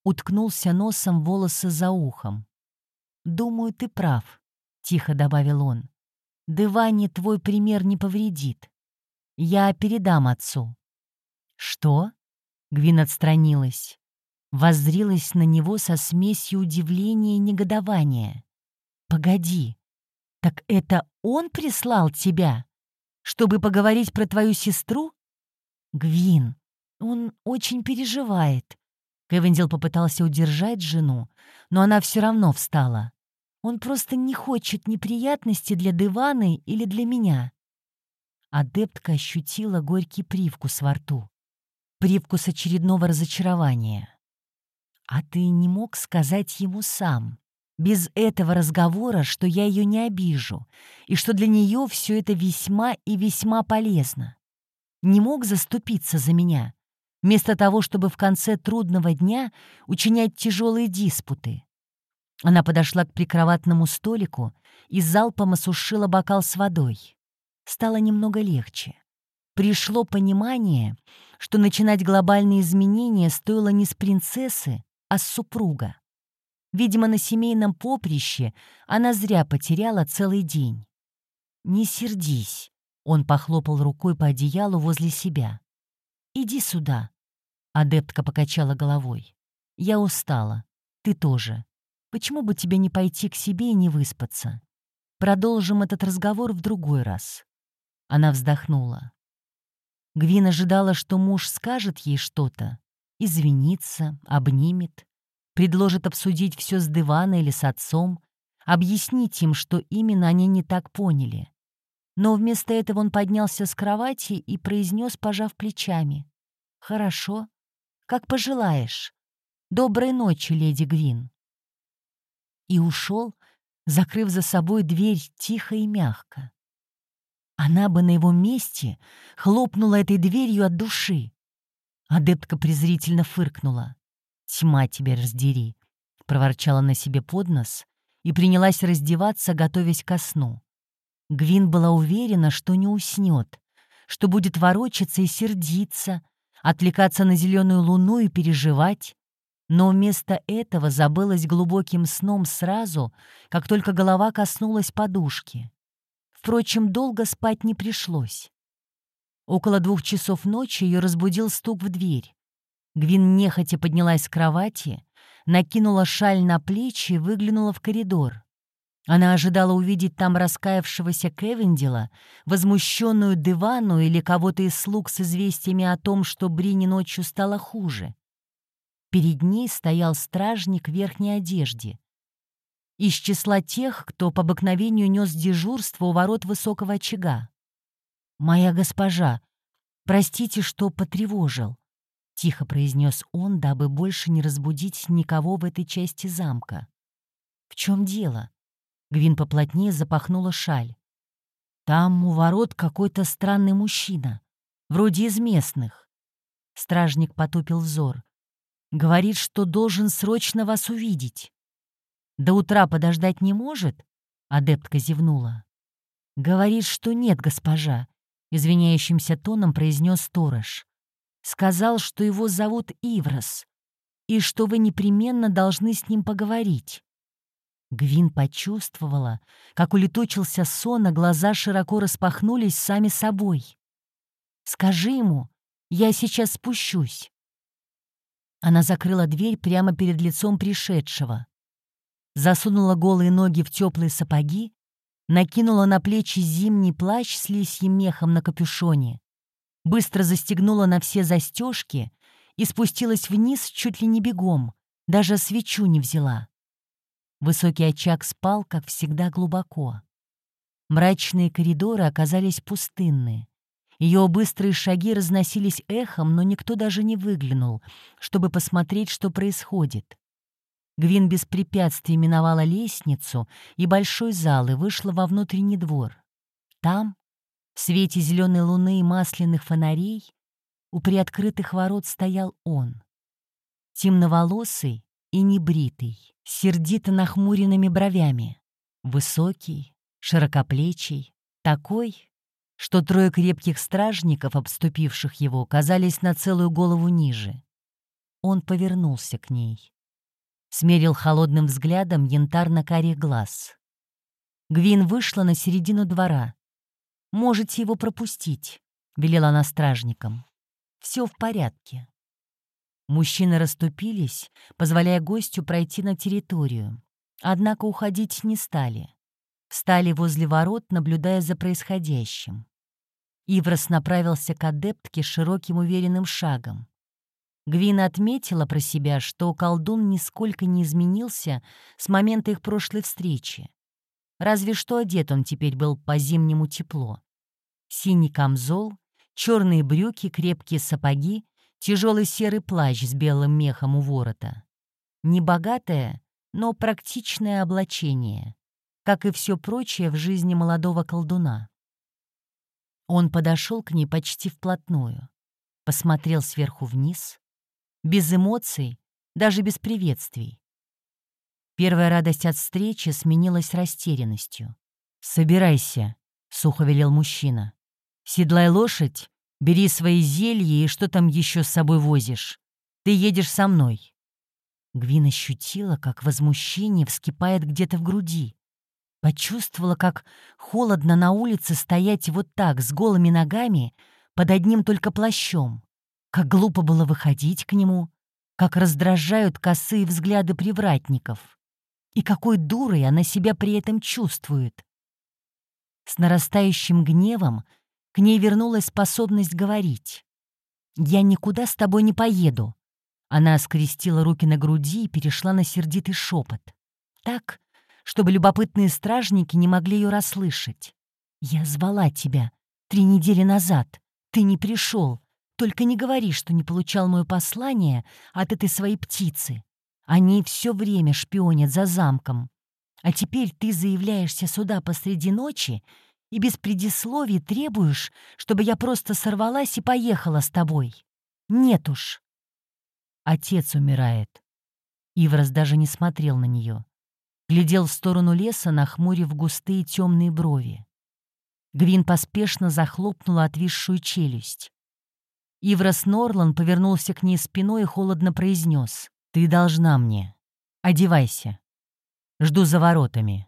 Уткнулся носом волосы за ухом. «Думаю, ты прав», — тихо добавил он. «Дыване твой пример не повредит. Я передам отцу». «Что?» — Гвин отстранилась. Воззрилась на него со смесью удивления и негодования. «Погоди, так это он прислал тебя, чтобы поговорить про твою сестру?» «Гвин, он очень переживает». Кевиндил попытался удержать жену, но она все равно встала. «Он просто не хочет неприятностей для Дываны или для меня. Адептка ощутила горький привкус во рту. Привкус очередного разочарования. «А ты не мог сказать ему сам, без этого разговора, что я ее не обижу, и что для нее все это весьма и весьма полезно? Не мог заступиться за меня, вместо того, чтобы в конце трудного дня учинять тяжелые диспуты?» Она подошла к прикроватному столику и залпом осушила бокал с водой стало немного легче. Пришло понимание, что начинать глобальные изменения стоило не с принцессы, а с супруга. Видимо, на семейном поприще она зря потеряла целый день. «Не сердись», — он похлопал рукой по одеялу возле себя. «Иди сюда», — адептка покачала головой. «Я устала. Ты тоже. Почему бы тебе не пойти к себе и не выспаться? Продолжим этот разговор в другой раз. Она вздохнула. Гвин ожидала, что муж скажет ей что-то, извинится, обнимет, предложит обсудить все с Диваной или с отцом, объяснить им, что именно они не так поняли. Но вместо этого он поднялся с кровати и произнес, пожав плечами. «Хорошо, как пожелаешь. Доброй ночи, леди Гвин». И ушел, закрыв за собой дверь тихо и мягко. Она бы на его месте хлопнула этой дверью от души. Адептка презрительно фыркнула. «Тьма тебя раздери», — проворчала на себе под нос и принялась раздеваться, готовясь ко сну. Гвин была уверена, что не уснет, что будет ворочаться и сердиться, отвлекаться на зеленую луну и переживать, но вместо этого забылась глубоким сном сразу, как только голова коснулась подушки. Впрочем, долго спать не пришлось. Около двух часов ночи ее разбудил стук в дверь. Гвин нехотя поднялась с кровати, накинула шаль на плечи и выглянула в коридор. Она ожидала увидеть там раскаявшегося Кевиндила, возмущенную Дивану или кого-то из слуг с известиями о том, что Брини ночью стало хуже. Перед ней стоял стражник в верхней одежде из числа тех, кто по обыкновению нес дежурство у ворот высокого очага. «Моя госпожа, простите, что потревожил», — тихо произнес он, дабы больше не разбудить никого в этой части замка. «В чем дело?» Гвин поплотнее запахнула шаль. «Там у ворот какой-то странный мужчина, вроде из местных». Стражник потупил взор. «Говорит, что должен срочно вас увидеть». До утра подождать не может?» — адептка зевнула. «Говорит, что нет, госпожа», — извиняющимся тоном произнес сторож. Сказал, что его зовут Иврос, и что вы непременно должны с ним поговорить. Гвин почувствовала, как улетучился сон, а глаза широко распахнулись сами собой. «Скажи ему, я сейчас спущусь». Она закрыла дверь прямо перед лицом пришедшего. Засунула голые ноги в теплые сапоги, накинула на плечи зимний плащ с лисьим мехом на капюшоне, быстро застегнула на все застежки и спустилась вниз чуть ли не бегом, даже свечу не взяла. Высокий очаг спал, как всегда, глубоко. Мрачные коридоры оказались пустынны. Ее быстрые шаги разносились эхом, но никто даже не выглянул, чтобы посмотреть, что происходит. Гвин без препятствий миновала лестницу и большой зал и вышла во внутренний двор. Там, в свете зеленой луны и масляных фонарей, у приоткрытых ворот стоял он. Темноволосый и небритый сердито нахмуренными бровями. Высокий, широкоплечий, такой, что трое крепких стражников, обступивших его, казались на целую голову ниже. Он повернулся к ней. Смерил холодным взглядом янтарно-карих глаз. Гвин вышла на середину двора. «Можете его пропустить», — велела она стражникам. «Все в порядке». Мужчины расступились, позволяя гостю пройти на территорию. Однако уходить не стали. Встали возле ворот, наблюдая за происходящим. Иврос направился к адептке широким уверенным шагом. Гвина отметила про себя, что колдун нисколько не изменился с момента их прошлой встречи. Разве что одет он теперь был по-зимнему тепло. Синий камзол, черные брюки, крепкие сапоги тяжелый серый плащ с белым мехом у ворота. Небогатое, но практичное облачение, как и все прочее в жизни молодого колдуна. Он подошел к ней почти вплотную, посмотрел сверху вниз, без эмоций, даже без приветствий. Первая радость от встречи сменилась растерянностью. «Собирайся», — сухо велел мужчина. «Седлай лошадь Бери свои зелья и что там еще с собой возишь. Ты едешь со мной». Гвин ощутила, как возмущение вскипает где-то в груди. Почувствовала, как холодно на улице стоять вот так, с голыми ногами, под одним только плащом. Как глупо было выходить к нему, как раздражают косые взгляды привратников. И какой дурой она себя при этом чувствует. С нарастающим гневом к ней вернулась способность говорить. «Я никуда с тобой не поеду». Она скрестила руки на груди и перешла на сердитый шепот. Так, чтобы любопытные стражники не могли ее расслышать. «Я звала тебя три недели назад. Ты не пришел. Только не говори, что не получал мое послание от этой своей птицы. Они все время шпионят за замком. А теперь ты заявляешься сюда посреди ночи и без предисловий требуешь, чтобы я просто сорвалась и поехала с тобой. Нет уж. Отец умирает. Иврос даже не смотрел на нее. Глядел в сторону леса, нахмурив густые темные брови. Гвин поспешно захлопнула отвисшую челюсть. Иврос Норлан повернулся к ней спиной и холодно произнес. «Ты должна мне. Одевайся. Жду за воротами».